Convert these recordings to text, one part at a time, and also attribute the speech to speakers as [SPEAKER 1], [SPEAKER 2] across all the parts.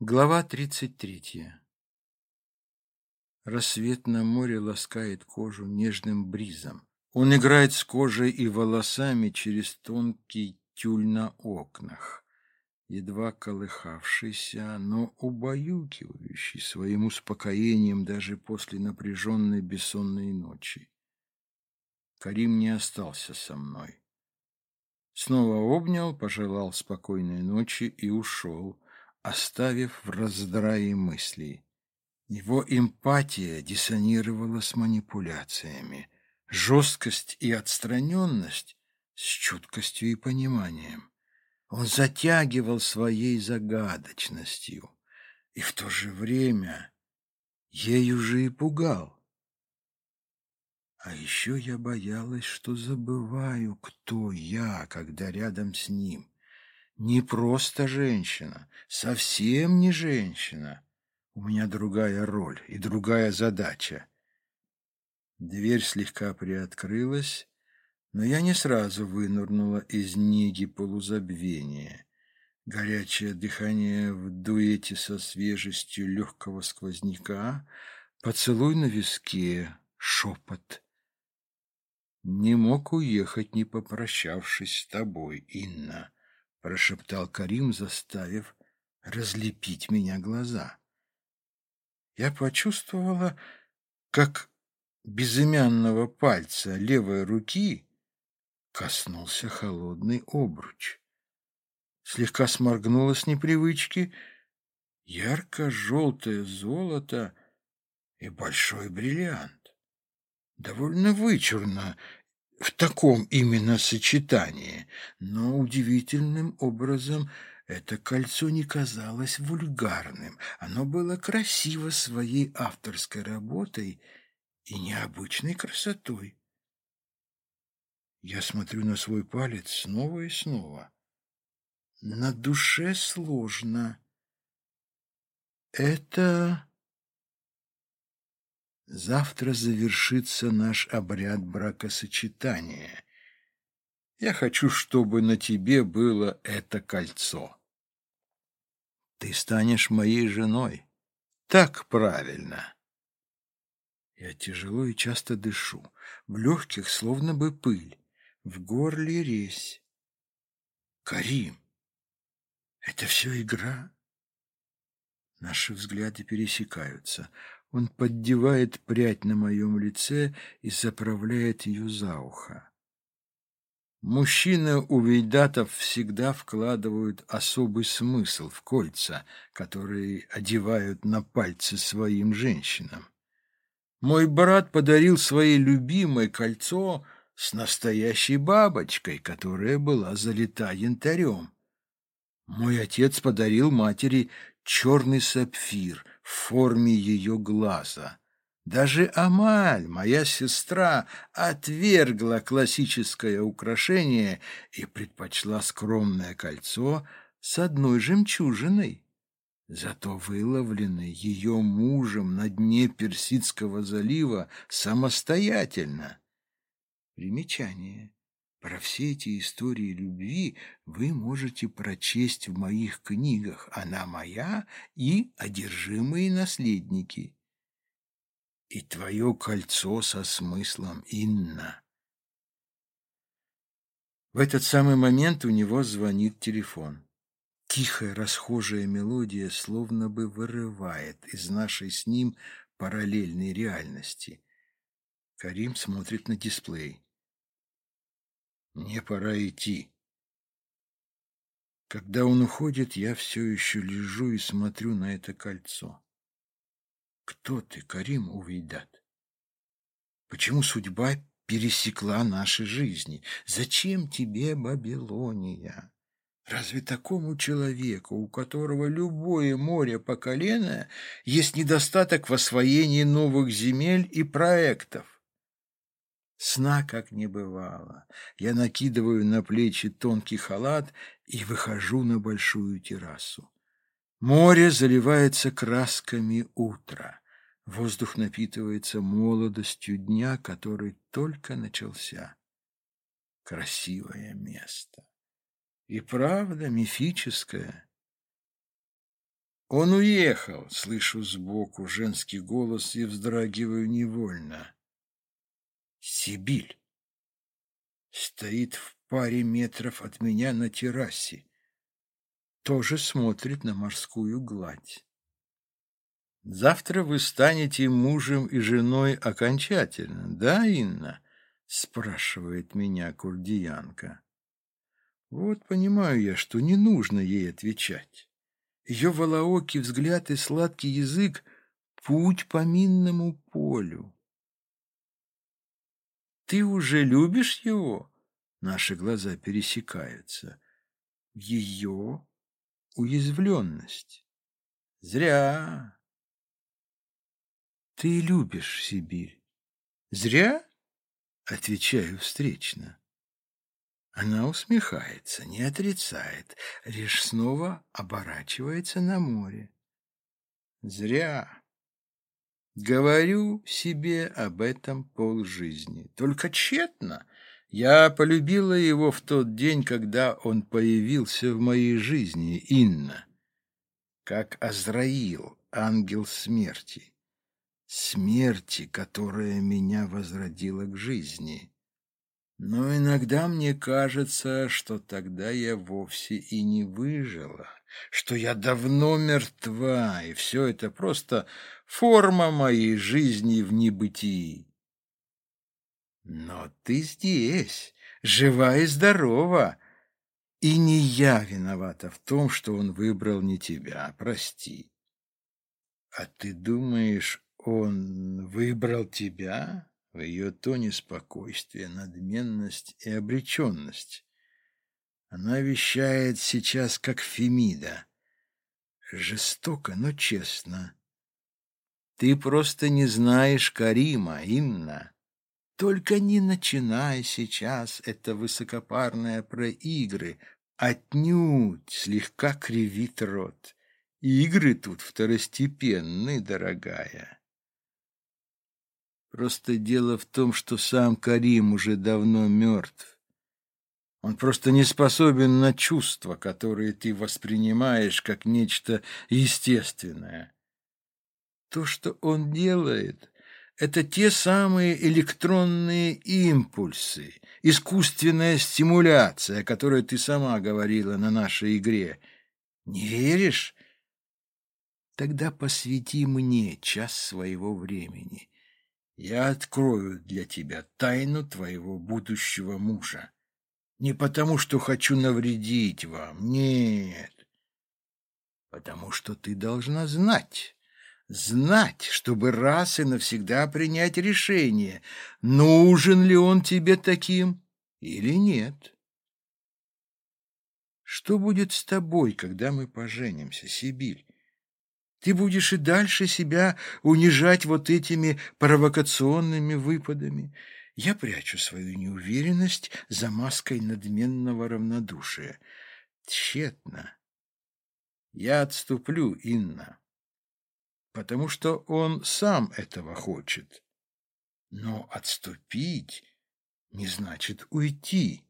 [SPEAKER 1] Глава 33. Рассвет на море ласкает кожу нежным бризом. Он играет с кожей и волосами через тонкий тюль на окнах, едва колыхавшийся, но убаюкивающий своим успокоением даже после напряженной бессонной ночи. Карим не остался со мной. Снова обнял, пожелал спокойной ночи и ушел, оставив в раздрае мыслей. Его эмпатия диссонировала с манипуляциями, жесткость и отстраненность с чуткостью и пониманием. Он затягивал своей загадочностью и в то же время ею же и пугал. А еще я боялась, что забываю, кто я, когда рядом с ним — не просто женщина, совсем не женщина. У меня другая роль и другая задача. Дверь слегка приоткрылась, но я не сразу вынырнула из неги полузабвения. Горячее дыхание в дуэте со свежестью легкого сквозняка, поцелуй на виске, шепот. Не мог уехать, не попрощавшись с тобой, Инна прошептал Карим, заставив разлепить меня глаза. Я почувствовала, как безымянного пальца левой руки коснулся холодный обруч. Слегка сморгнула с непривычки ярко-желтое золото и большой бриллиант. Довольно вычурно в таком именно сочетании, но удивительным образом это кольцо не казалось вульгарным. Оно было красиво своей авторской работой и необычной красотой. Я смотрю на свой палец снова и снова. На душе сложно. Это Завтра завершится наш обряд бракосочетания. Я хочу, чтобы на тебе было это кольцо. Ты станешь моей женой. Так правильно. Я тяжело и часто дышу. В легких словно бы пыль, в горле резь. Карим, это все игра? Наши взгляды пересекаются. Он поддевает прядь на моем лице и заправляет ее за ухо. Мужчины у вейдатов всегда вкладывают особый смысл в кольца, которые одевают на пальцы своим женщинам. Мой брат подарил своей любимой кольцо с настоящей бабочкой, которая была залита янтарем. Мой отец подарил матери черный сапфир в форме ее глаза. Даже Амаль, моя сестра, отвергла классическое украшение и предпочла скромное кольцо с одной жемчужиной. Зато выловленный ее мужем на дне Персидского залива самостоятельно. Примечание. Про все эти истории любви вы можете прочесть в моих книгах «Она моя» и «Одержимые наследники». И твое кольцо со смыслом, Инна. В этот самый момент у него звонит телефон. Тихая расхожая мелодия словно бы вырывает из нашей с ним параллельной реальности. Карим смотрит на дисплей. Мне пора идти. Когда он уходит, я все еще лежу и смотрю на это кольцо. Кто ты, Карим Увейдат? Почему судьба пересекла наши жизни? Зачем тебе Бабилония? Разве такому человеку, у которого любое море по колено, есть недостаток в освоении новых земель и проектов? Сна как не бывало. Я накидываю на плечи тонкий халат и выхожу на большую террасу. Море заливается красками утра. Воздух напитывается молодостью дня, который только начался. Красивое место. И правда мифическое. Он уехал, слышу сбоку женский голос и вздрагиваю невольно. Сибиль стоит в паре метров от меня на террасе. Тоже смотрит на морскую гладь. Завтра вы станете мужем и женой окончательно, да, Инна? Спрашивает меня курдиянка. Вот понимаю я, что не нужно ей отвечать. Ее волоокий взгляд и сладкий язык — путь по минному полю. «Ты уже любишь его?» Наши глаза пересекаются. Ее уязвленность. Зря. Ты любишь Сибирь. Зря? Отвечаю встречно. Она усмехается, не отрицает, лишь снова оборачивается на море. Зря. Говорю себе об этом полжизни. Только тщетно. Я полюбила его в тот день, когда он появился в моей жизни, Инна. Как Азраил, ангел смерти. Смерти, которая меня возродила к жизни. Но иногда мне кажется, что тогда я вовсе и не выжила, что я давно мертва, и все это просто форма моей жизни в небытии. Но ты здесь, жива и здорова, и не я виновата в том, что он выбрал не тебя, прости. А ты думаешь, он выбрал тебя? В ее тоне спокойствие, надменность и обреченность. Она вещает сейчас, как Фемида. Жестоко, но честно. Ты просто не знаешь Карима, Инна. Только не начинай сейчас это высокопарное про игры. Отнюдь слегка кривит рот. Игры тут второстепенны, дорогая. Просто дело в том, что сам Карим уже давно мертв. Он просто не способен на чувства, которые ты воспринимаешь как нечто естественное. То, что он делает, это те самые электронные импульсы, искусственная стимуляция, о которой ты сама говорила на нашей игре. Не веришь? Тогда посвяти мне час своего времени я открою для тебя тайну твоего будущего мужа. Не потому, что хочу навредить вам, нет. Потому что ты должна знать, знать, чтобы раз и навсегда принять решение, нужен ли он тебе таким или нет. Что будет с тобой, когда мы поженимся, Сибирь? Ты будешь и дальше себя унижать вот этими провокационными выпадами. Я прячу свою неуверенность за маской надменного равнодушия. Тщетно. Я отступлю, Инна, потому что он сам этого хочет. Но отступить не значит уйти.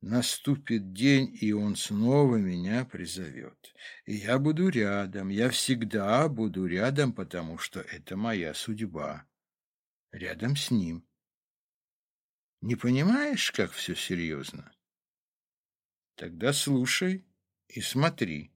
[SPEAKER 1] Наступит день, и он снова меня призовет. И я буду рядом, я всегда буду рядом, потому что это моя судьба. Рядом с ним. Не понимаешь, как все серьезно? Тогда слушай и смотри.